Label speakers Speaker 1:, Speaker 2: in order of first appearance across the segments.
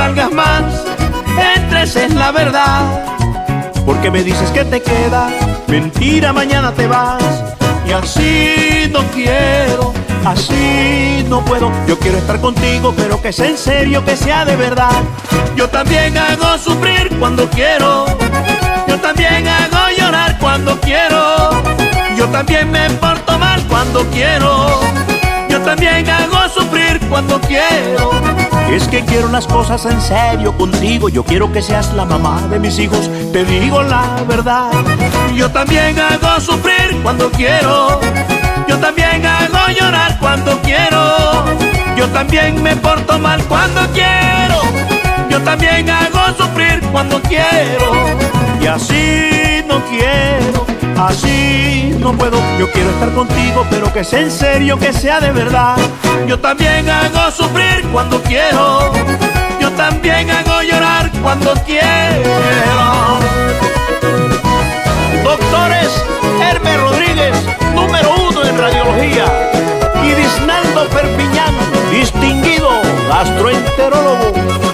Speaker 1: salgas más, entres es la verdad. Porque me dices que te quedas, mentira, mañana te vas. Y así no quiero, así no puedo. Yo quiero estar contigo, pero que sea en serio, que sea de verdad. Yo también hago sufrir cuando quiero. Yo también hago llorar cuando quiero. Yo también me porto mal cuando quiero. Yo también hago sufrir cuando quiero. Es que quiero las cosas en serio contigo. Yo quiero que seas la mamá de mis hijos. Te digo la verdad. Yo también hago sufrir cuando quiero. Yo también hago llorar cuando quiero. Yo también me porto mal cuando quiero. Yo también hago sufrir cuando quiero. Y así no quiero Así no puedo, yo quiero estar contigo, pero que sea en serio, que sea de verdad. Yo también hago sufrir cuando quiero, yo también hago llorar cuando quiero. Doctores Hermes Rodríguez, número uno en radiología, y Disnaldo Perpiñán, distinguido gastroenterólogo.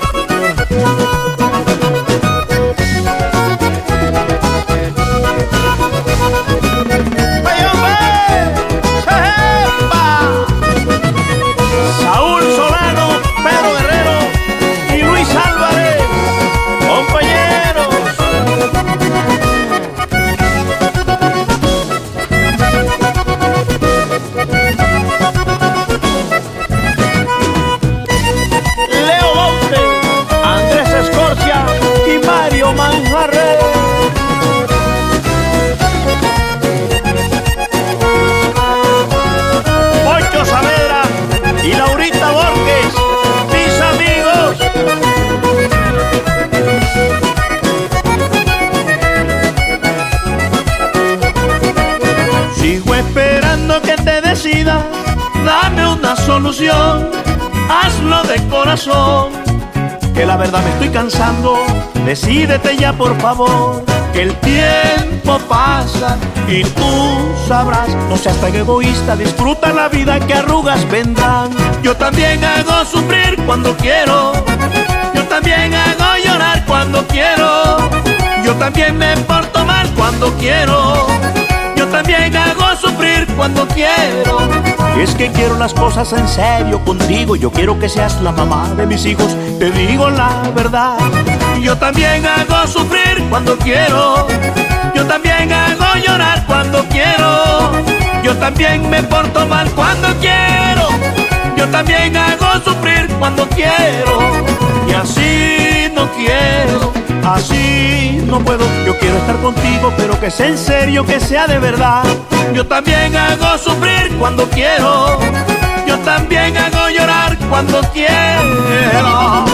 Speaker 1: Dame una solución, hazlo de corazón. Que la verdad me estoy cansando, decídete ya por favor. Que el tiempo pasa y tú sabrás, no seas tan egoísta, disfruta la vida que arrugas vendrán. Yo también hago sufrir cuando quiero, yo también hago llorar cuando quiero, yo también me porto mal cuando quiero también hago sufrir cuando quiero. Es que quiero las cosas en serio contigo. Yo quiero que seas la mamá de mis hijos. Te digo la verdad. Yo también hago sufrir cuando quiero. Yo también hago llorar cuando quiero. Yo también me porto mal cuando quiero. Yo también hago sufrir cuando quiero. que en serio, que sea de verdad. Yo también hago sufrir cuando quiero. Yo también hago llorar cuando quiero.